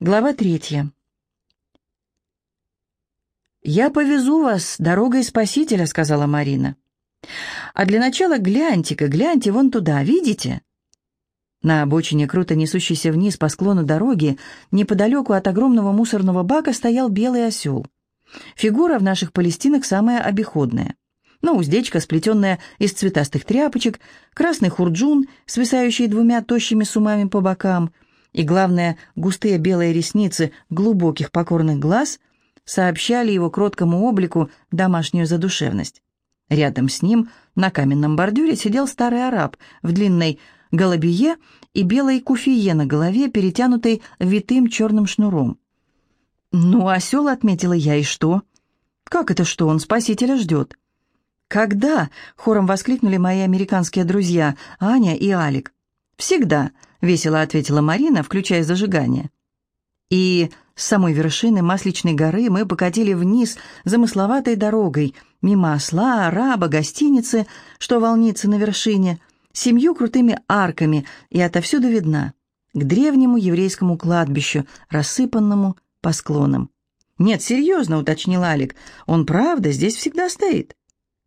Глава третья. «Я повезу вас дорогой Спасителя», — сказала Марина. «А для начала гляньте-ка, гляньте вон туда, видите?» На обочине, круто несущейся вниз по склону дороги, неподалеку от огромного мусорного бака стоял белый осел. Фигура в наших палестинах самая обиходная. Ну, уздечка, сплетенная из цветастых тряпочек, красный хурджун, свисающий двумя тощими сумами по бокам — и, главное, густые белые ресницы глубоких покорных глаз сообщали его кроткому облику домашнюю задушевность. Рядом с ним на каменном бордюре сидел старый араб в длинной голубие и белой куфие на голове, перетянутой витым черным шнуром. «Ну, осел», — отметила я, — «и что?» «Как это что? Он спасителя ждет». «Когда?» — хором воскликнули мои американские друзья Аня и Алик. «Всегда», — весело ответила Марина, включая зажигание. И с самой вершины Масличной горы мы покатили вниз замысловатой дорогой, мимо осла, араба, гостиницы, что волнится на вершине, семью крутыми арками, и отовсюду видна, к древнему еврейскому кладбищу, рассыпанному по склонам. «Нет, серьезно», — уточнил Алик, — «он правда здесь всегда стоит».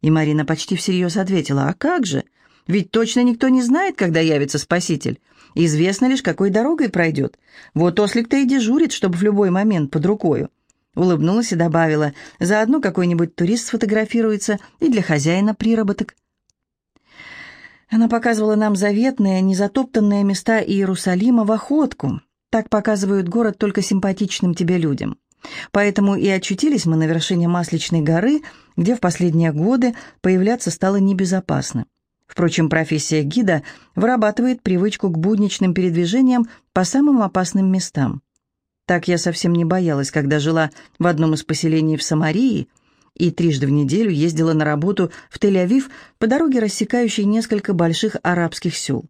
И Марина почти всерьез ответила, «А как же? Ведь точно никто не знает, когда явится Спаситель. Известно лишь, какой дорогой пройдет. Вот ослик-то и дежурит, чтобы в любой момент под рукою. Улыбнулась и добавила, заодно какой-нибудь турист сфотографируется и для хозяина приработок. Она показывала нам заветные, незатоптанные места Иерусалима в охотку. Так показывают город только симпатичным тебе людям. Поэтому и очутились мы на вершине Масличной горы, где в последние годы появляться стало небезопасно. Впрочем, профессия гида вырабатывает привычку к будничным передвижениям по самым опасным местам. Так я совсем не боялась, когда жила в одном из поселений в Самарии и трижды в неделю ездила на работу в Тель-Авив по дороге, рассекающей несколько больших арабских сел.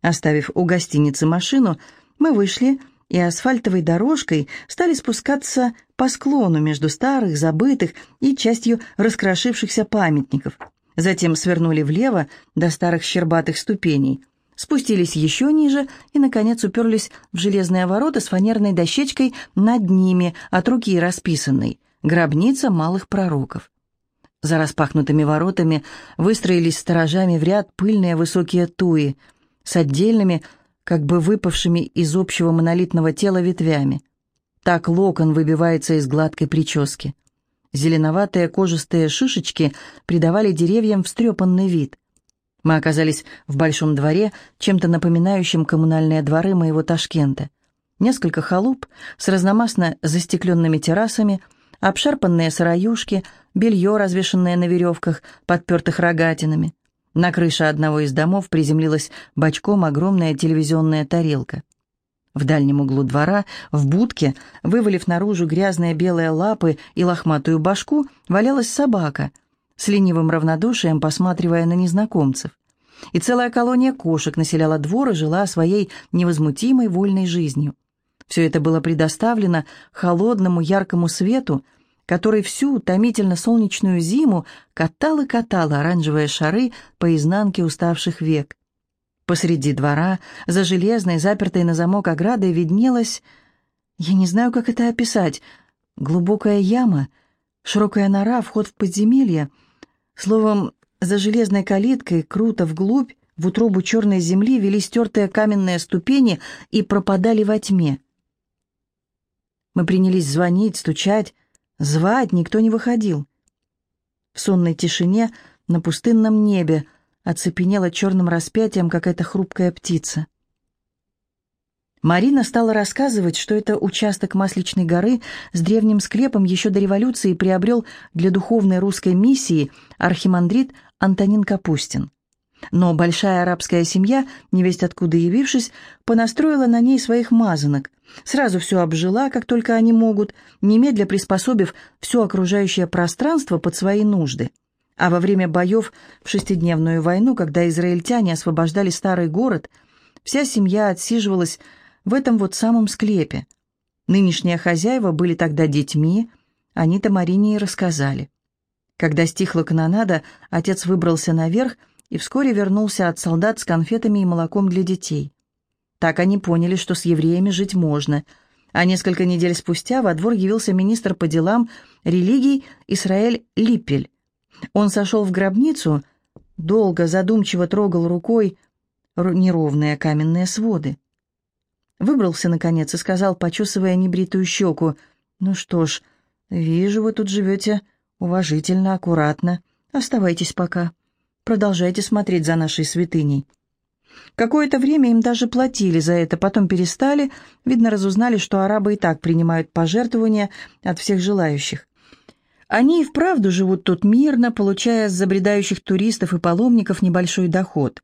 Оставив у гостиницы машину, мы вышли и асфальтовой дорожкой стали спускаться по склону между старых, забытых и частью раскрошившихся памятников – Затем свернули влево до старых щербатых ступеней, спустились еще ниже и, наконец, уперлись в железные ворота с фанерной дощечкой над ними, от руки расписанной «Гробница малых пророков». За распахнутыми воротами выстроились сторожами в ряд пыльные высокие туи с отдельными, как бы выпавшими из общего монолитного тела ветвями. Так локон выбивается из гладкой прически. Зеленоватые кожистые шишечки придавали деревьям встрепанный вид. Мы оказались в большом дворе, чем-то напоминающем коммунальные дворы моего Ташкента. Несколько халуп с разномастно застекленными террасами, обшарпанные сыроюшки, белье, развешанное на веревках, подпертых рогатинами. На крыше одного из домов приземлилась бочком огромная телевизионная тарелка. В дальнем углу двора, в будке, вывалив наружу грязные белые лапы и лохматую башку, валялась собака, с ленивым равнодушием посматривая на незнакомцев. И целая колония кошек населяла двор и жила своей невозмутимой вольной жизнью. Все это было предоставлено холодному яркому свету, который всю томительно солнечную зиму катал и катал оранжевые шары по изнанке уставших век. Посреди двора, за железной, запертой на замок оградой, виднелась... Я не знаю, как это описать. Глубокая яма, широкая нора, вход в подземелье. Словом, за железной калиткой, круто вглубь, в утробу черной земли вели стертые каменные ступени и пропадали во тьме. Мы принялись звонить, стучать, звать, никто не выходил. В сонной тишине на пустынном небе — оцепенела черным распятием какая-то хрупкая птица. Марина стала рассказывать, что это участок Масличной горы с древним склепом еще до революции приобрел для духовной русской миссии архимандрит Антонин Капустин. Но большая арабская семья, невесть откуда явившись, понастроила на ней своих мазанок, сразу все обжила, как только они могут, немедля приспособив все окружающее пространство под свои нужды. А во время боев в шестидневную войну, когда израильтяне освобождали старый город, вся семья отсиживалась в этом вот самом склепе. Нынешние хозяева были тогда детьми, они-то Марине и рассказали. Когда стихла канонада, отец выбрался наверх и вскоре вернулся от солдат с конфетами и молоком для детей. Так они поняли, что с евреями жить можно. А несколько недель спустя во двор явился министр по делам религий Исраэль Липпель. Он сошел в гробницу, долго, задумчиво трогал рукой неровные каменные своды. Выбрался, наконец, и сказал, почесывая небритую щеку, «Ну что ж, вижу, вы тут живете уважительно, аккуратно. Оставайтесь пока. Продолжайте смотреть за нашей святыней». Какое-то время им даже платили за это, потом перестали, видно, разузнали, что арабы и так принимают пожертвования от всех желающих. Они и вправду живут тут мирно, получая с забредающих туристов и паломников небольшой доход.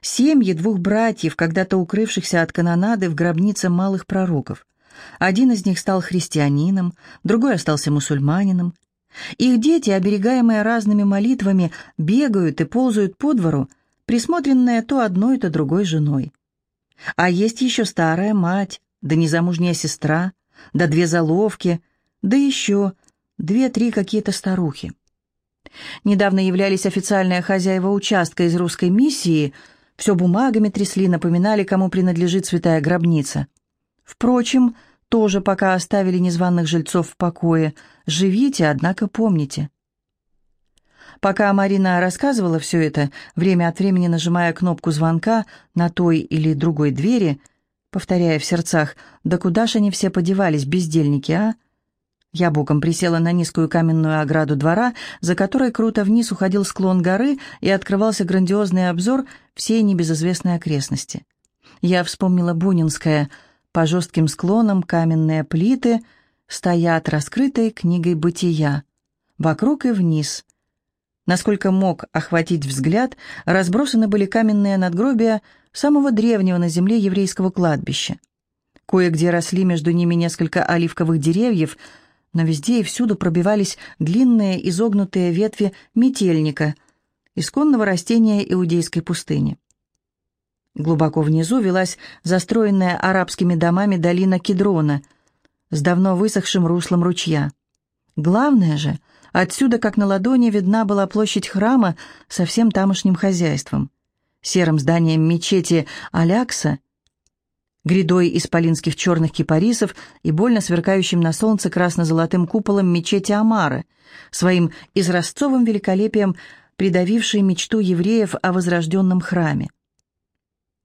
Семьи двух братьев, когда-то укрывшихся от канонады в гробнице малых пророков. Один из них стал христианином, другой остался мусульманином. Их дети, оберегаемые разными молитвами, бегают и ползают по двору, присмотренная то одной, то другой женой. А есть еще старая мать, да незамужняя сестра, да две заловки, да еще две-три какие-то старухи. Недавно являлись официальные хозяева участка из русской миссии, все бумагами трясли, напоминали, кому принадлежит святая гробница. Впрочем, тоже пока оставили незваных жильцов в покое. Живите, однако помните. Пока Марина рассказывала все это, время от времени нажимая кнопку звонка на той или другой двери, повторяя в сердцах, «Да куда ж они все подевались, бездельники, а?» Я боком присела на низкую каменную ограду двора, за которой круто вниз уходил склон горы и открывался грандиозный обзор всей небезызвестной окрестности. Я вспомнила Бунинское. По жестким склонам каменные плиты стоят раскрытой книгой бытия. Вокруг и вниз — Насколько мог охватить взгляд, разбросаны были каменные надгробия самого древнего на земле еврейского кладбища. Кое-где росли между ними несколько оливковых деревьев, но везде и всюду пробивались длинные изогнутые ветви метельника, исконного растения иудейской пустыни. Глубоко внизу велась застроенная арабскими домами долина Кедрона с давно высохшим руслом ручья. Главное же, Отсюда, как на ладони, видна была площадь храма со всем тамошним хозяйством. Серым зданием мечети Алякса, грядой исполинских черных кипарисов и больно сверкающим на солнце красно-золотым куполом мечети Амары, своим изразцовым великолепием придавившей мечту евреев о возрожденном храме.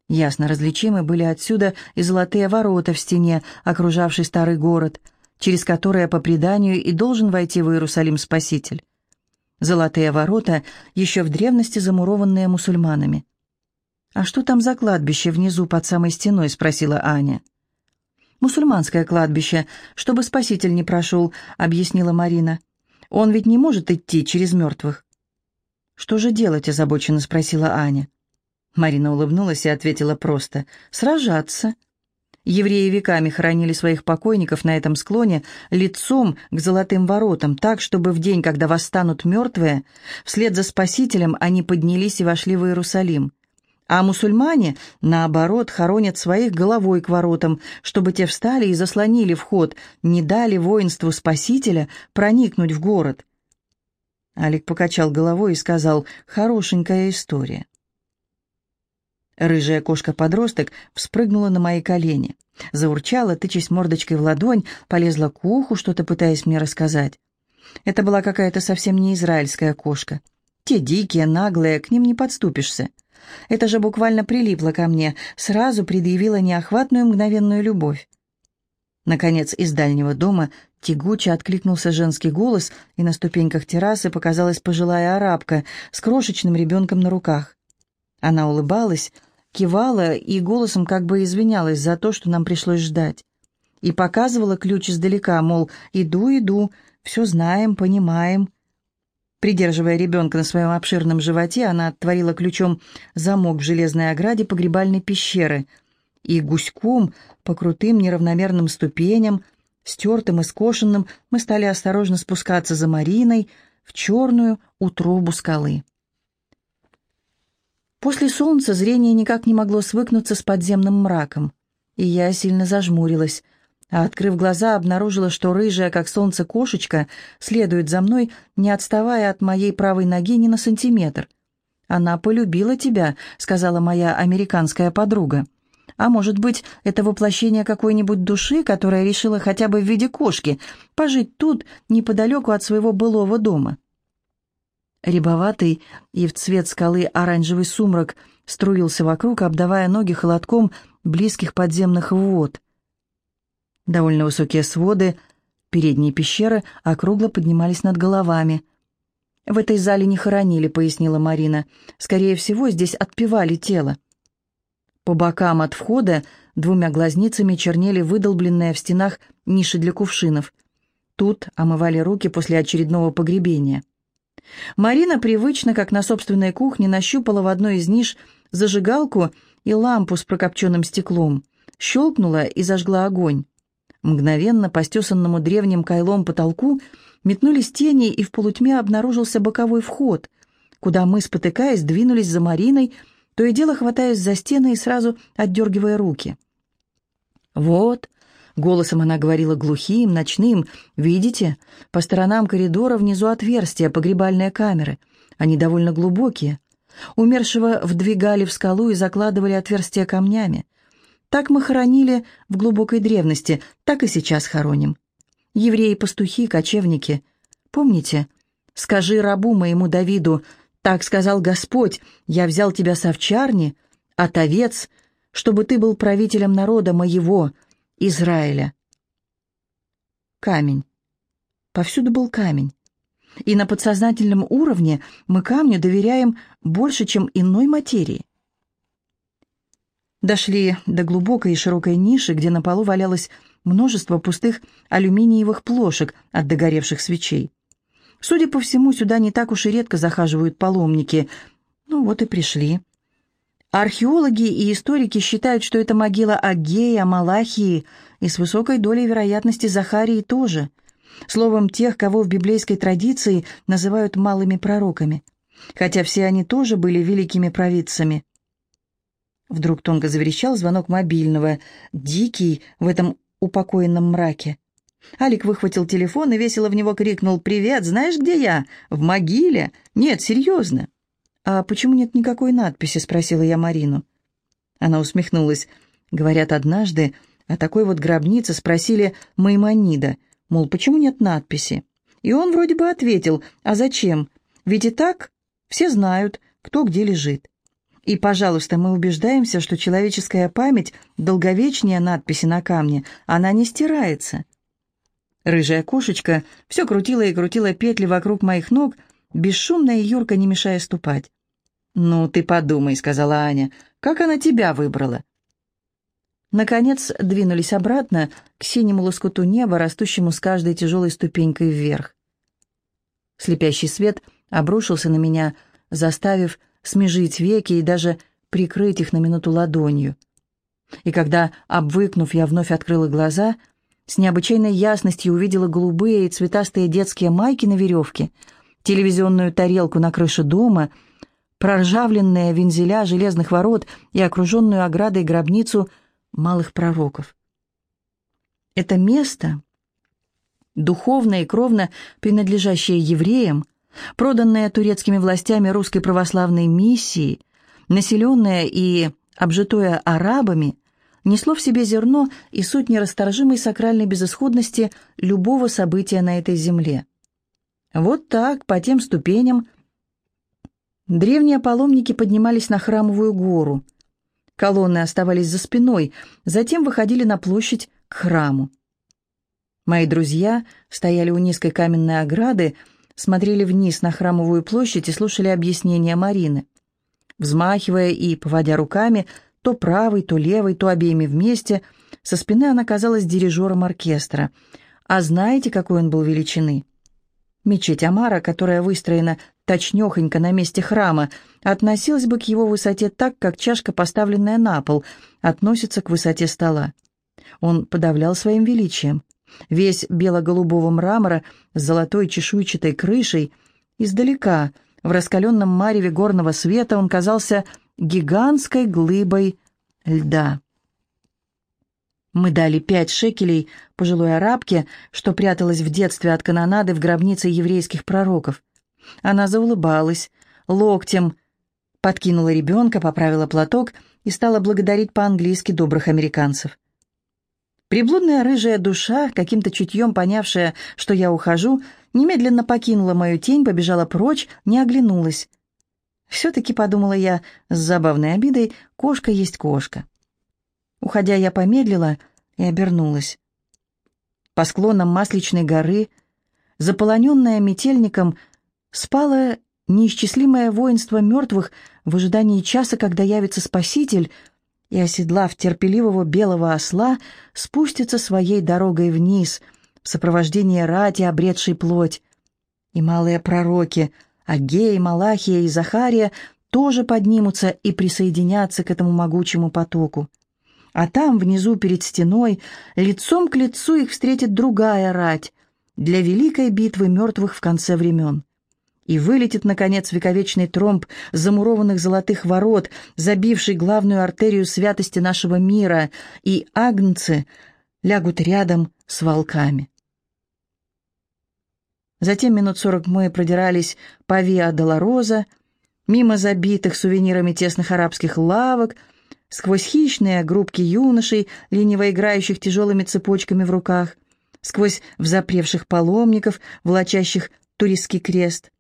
Ясно различимы были отсюда и золотые ворота в стене, окружавшей старый город – через которые, по преданию, и должен войти в Иерусалим Спаситель. Золотые ворота, еще в древности замурованные мусульманами. «А что там за кладбище внизу под самой стеной?» — спросила Аня. «Мусульманское кладбище, чтобы Спаситель не прошел», — объяснила Марина. «Он ведь не может идти через мертвых». «Что же делать?» — озабоченно спросила Аня. Марина улыбнулась и ответила просто. «Сражаться». Евреи веками хоронили своих покойников на этом склоне лицом к золотым воротам, так, чтобы в день, когда восстанут мертвые, вслед за Спасителем они поднялись и вошли в Иерусалим. А мусульмане, наоборот, хоронят своих головой к воротам, чтобы те встали и заслонили вход, не дали воинству Спасителя проникнуть в город. Алик покачал головой и сказал «Хорошенькая история». Рыжая кошка-подросток вспрыгнула на мои колени. Заурчала, тычась мордочкой в ладонь, полезла к уху, что-то пытаясь мне рассказать. Это была какая-то совсем не израильская кошка. Те дикие, наглые, к ним не подступишься. Это же буквально прилипло ко мне, сразу предъявила неохватную мгновенную любовь. Наконец, из дальнего дома тягуче откликнулся женский голос, и на ступеньках террасы показалась пожилая арабка с крошечным ребенком на руках. Она улыбалась, кивала и голосом как бы извинялась за то, что нам пришлось ждать. И показывала ключ издалека, мол, иду, иду, все знаем, понимаем. Придерживая ребенка на своем обширном животе, она отворила ключом замок в железной ограде погребальной пещеры. И гуськом, по крутым неравномерным ступеням, стертым и скошенным, мы стали осторожно спускаться за Мариной в черную утробу скалы. После солнца зрение никак не могло свыкнуться с подземным мраком, и я сильно зажмурилась, а, открыв глаза, обнаружила, что рыжая, как солнце, кошечка следует за мной, не отставая от моей правой ноги ни на сантиметр. «Она полюбила тебя», — сказала моя американская подруга. А может быть, это воплощение какой-нибудь души, которая решила хотя бы в виде кошки пожить тут, неподалеку от своего былого дома? Рябоватый и в цвет скалы оранжевый сумрак струился вокруг, обдавая ноги холодком близких подземных вод. Довольно высокие своды, передние пещеры округло поднимались над головами. «В этой зале не хоронили», — пояснила Марина. «Скорее всего, здесь отпевали тело». По бокам от входа двумя глазницами чернели выдолбленные в стенах ниши для кувшинов. Тут омывали руки после очередного погребения. Марина привычно, как на собственной кухне, нащупала в одной из ниш зажигалку и лампу с прокопченным стеклом, щелкнула и зажгла огонь. Мгновенно по стесанному древним кайлом потолку метнулись тени, и в полутьме обнаружился боковой вход, куда мы, спотыкаясь, двинулись за Мариной, то и дело хватаясь за стены и сразу отдергивая руки. «Вот», — голосом она говорила глухим, ночным, «видите, по сторонам коридора внизу отверстия, погребальные камеры. Они довольно глубокие. Умершего вдвигали в скалу и закладывали отверстия камнями. Так мы хоронили в глубокой древности, так и сейчас хороним. Евреи-пастухи, кочевники. Помните? Скажи рабу моему Давиду, так сказал Господь, я взял тебя с овчарни, от овец, чтобы ты был правителем народа моего, Израиля. Камень. Повсюду был камень. И на подсознательном уровне мы камню доверяем больше, чем иной материи. Дошли до глубокой и широкой ниши, где на полу валялось множество пустых алюминиевых плошек от догоревших свечей. Судя по всему, сюда не так уж и редко захаживают паломники. Ну вот и пришли. Археологи и историки считают, что это могила Агея, Малахии и с высокой долей вероятности Захарии тоже. Словом, тех, кого в библейской традиции называют малыми пророками. Хотя все они тоже были великими провидцами. Вдруг тонко заверещал звонок мобильного, дикий в этом упокоенном мраке. Алик выхватил телефон и весело в него крикнул «Привет, знаешь, где я? В могиле? Нет, серьезно». «А почему нет никакой надписи?» — спросила я Марину. Она усмехнулась. Говорят, однажды о такой вот гробнице спросили Маймонида, мол, почему нет надписи? И он вроде бы ответил, а зачем? Ведь и так все знают, кто где лежит. И, пожалуйста, мы убеждаемся, что человеческая память долговечнее надписи на камне, она не стирается. Рыжая кошечка все крутила и крутила петли вокруг моих ног, бесшумно и Юрка не мешая ступать. «Ну, ты подумай», — сказала Аня, — «как она тебя выбрала?» Наконец двинулись обратно к синему лоскуту неба, растущему с каждой тяжелой ступенькой вверх. Слепящий свет обрушился на меня, заставив смежить веки и даже прикрыть их на минуту ладонью. И когда, обвыкнув, я вновь открыла глаза — с необычайной ясностью увидела голубые и цветастые детские майки на веревке, телевизионную тарелку на крыше дома, проржавленные вензеля железных ворот и окруженную оградой гробницу малых пророков. Это место, духовно и кровно принадлежащее евреям, проданное турецкими властями русской православной миссии, населенное и обжитое арабами, несло в себе зерно и суть нерасторжимой сакральной безысходности любого события на этой земле. Вот так, по тем ступеням, древние паломники поднимались на храмовую гору. Колонны оставались за спиной, затем выходили на площадь к храму. Мои друзья стояли у низкой каменной ограды, смотрели вниз на храмовую площадь и слушали объяснения Марины. Взмахивая и поводя руками, то правой, то левой, то обеими вместе. Со спины она казалась дирижером оркестра. А знаете, какой он был величины? Мечеть Амара, которая выстроена точнёхонько на месте храма, относилась бы к его высоте так, как чашка, поставленная на пол, относится к высоте стола. Он подавлял своим величием. Весь бело-голубого мрамора с золотой чешуйчатой крышей, издалека, в раскаленном мареве горного света, он казался гигантской глыбой льда. Мы дали пять шекелей пожилой арабке, что пряталась в детстве от канонады в гробнице еврейских пророков. Она заулыбалась, локтем подкинула ребенка, поправила платок и стала благодарить по-английски добрых американцев. Приблудная рыжая душа, каким-то чутьем понявшая, что я ухожу, немедленно покинула мою тень, побежала прочь, не оглянулась. Все-таки, подумала я с забавной обидой, кошка есть кошка. Уходя, я помедлила и обернулась. По склонам Масличной горы, заполоненная метельником, спало неисчислимое воинство мертвых в ожидании часа, когда явится Спаситель, и, оседлав терпеливого белого осла, спустится своей дорогой вниз, в сопровождении рати, обретшей плоть. И малые пророки, Агей, Малахия и Захария, тоже поднимутся и присоединятся к этому могучему потоку. А там, внизу, перед стеной, лицом к лицу их встретит другая рать для великой битвы мертвых в конце времен и вылетит, наконец, вековечный тромб замурованных золотых ворот, забивший главную артерию святости нашего мира, и агнцы лягут рядом с волками. Затем минут сорок мы продирались по Виа-Долороза, мимо забитых сувенирами тесных арабских лавок, сквозь хищные группки юношей, лениво играющих тяжелыми цепочками в руках, сквозь взапревших паломников, влачащих туристский крест.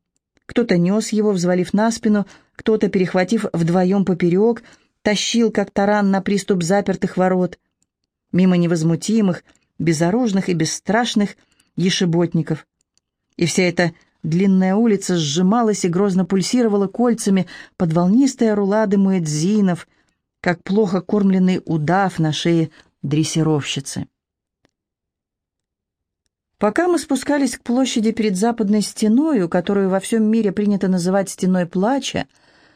Кто-то нес его, взвалив на спину, кто-то, перехватив вдвоем поперек, тащил, как таран, на приступ запертых ворот. Мимо невозмутимых, безоружных и бесстрашных ешеботников. И вся эта длинная улица сжималась и грозно пульсировала кольцами под волнистые рулады муэдзинов, как плохо кормленный удав на шее дрессировщицы. Пока мы спускались к площади перед западной стеною, которую во всем мире принято называть «стеной плача»,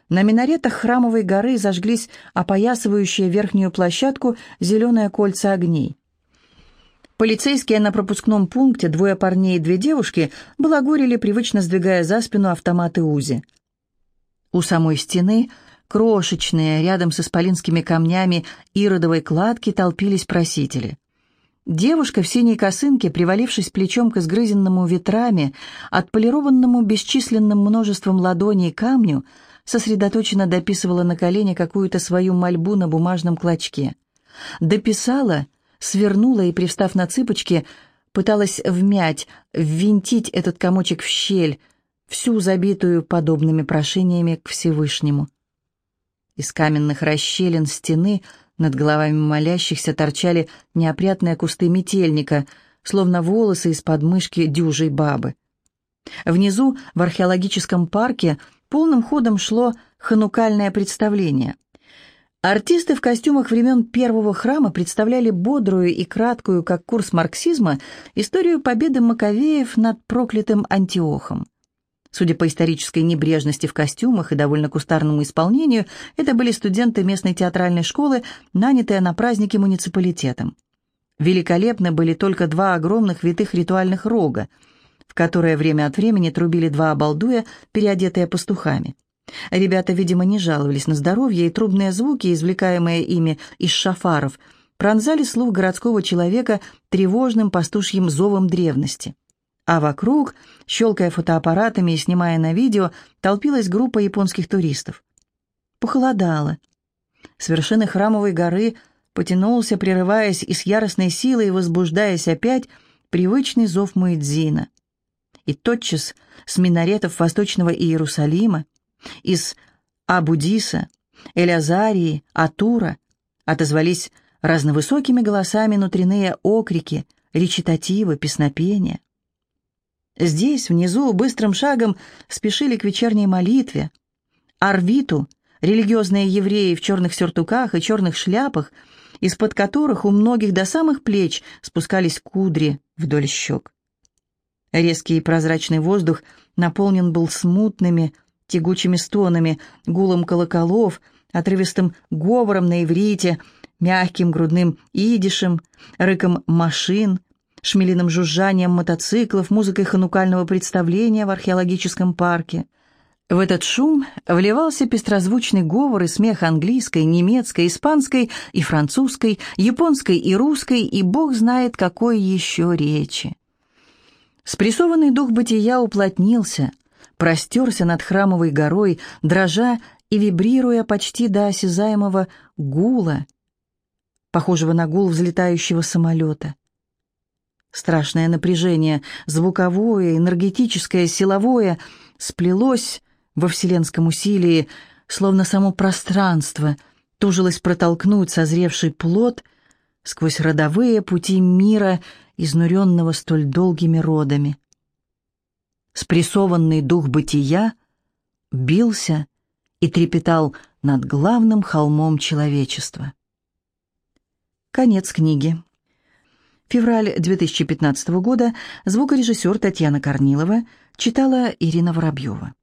на минаретах храмовой горы зажглись опоясывающие верхнюю площадку зеленые кольца огней. Полицейские на пропускном пункте, двое парней и две девушки, балагурили, привычно сдвигая за спину автоматы УЗИ. У самой стены, крошечные, рядом с исполинскими камнями иродовой кладки, толпились просители. Девушка в синей косынке, привалившись плечом к изгрызенному ветрами, отполированному бесчисленным множеством ладоней камню, сосредоточенно дописывала на колени какую-то свою мольбу на бумажном клочке. Дописала, свернула и, привстав на цыпочки, пыталась вмять, ввинтить этот комочек в щель, всю забитую подобными прошениями к Всевышнему. Из каменных расщелин стены – над головами молящихся торчали неопрятные кусты метельника, словно волосы из подмышки дюжей бабы. Внизу, в археологическом парке, полным ходом шло ханукальное представление. Артисты в костюмах времен первого храма представляли бодрую и краткую, как курс марксизма, историю победы Маковеев над проклятым Антиохом. Судя по исторической небрежности в костюмах и довольно кустарному исполнению, это были студенты местной театральной школы, нанятые на праздники муниципалитетом. Великолепны были только два огромных витых ритуальных рога, в которые время от времени трубили два обалдуя, переодетые пастухами. Ребята, видимо, не жаловались на здоровье, и трубные звуки, извлекаемые ими из шафаров, пронзали слух городского человека тревожным пастушьим зовом древности а вокруг, щелкая фотоаппаратами и снимая на видео, толпилась группа японских туристов. Похолодало. С вершины храмовой горы потянулся, прерываясь и с яростной силой возбуждаясь опять, привычный зов Муэдзина. И тотчас с минаретов Восточного Иерусалима, из Абудиса, Элязарии, Атура отозвались разновысокими голосами внутренние окрики, речитативы, песнопения. Здесь, внизу, быстрым шагом спешили к вечерней молитве. Арвиту, религиозные евреи в черных сюртуках и черных шляпах, из-под которых у многих до самых плеч спускались кудри вдоль щек. Резкий и прозрачный воздух наполнен был смутными, тягучими стонами, гулом колоколов, отрывистым говором на иврите, мягким грудным идишем, рыком машин, шмелиным жужжанием мотоциклов, музыкой ханукального представления в археологическом парке. В этот шум вливался пестрозвучный говор и смех английской, немецкой, испанской и французской, японской и русской, и бог знает какой еще речи. Спрессованный дух бытия уплотнился, простерся над храмовой горой, дрожа и вибрируя почти до осязаемого гула, похожего на гул взлетающего самолета. Страшное напряжение, звуковое, энергетическое, силовое, сплелось во вселенском усилии, словно само пространство тужилось протолкнуть созревший плод сквозь родовые пути мира, изнуренного столь долгими родами. Спрессованный дух бытия бился и трепетал над главным холмом человечества. Конец книги. Февраль 2015 года. Звукорежиссер Татьяна Корнилова. Читала Ирина Воробьева.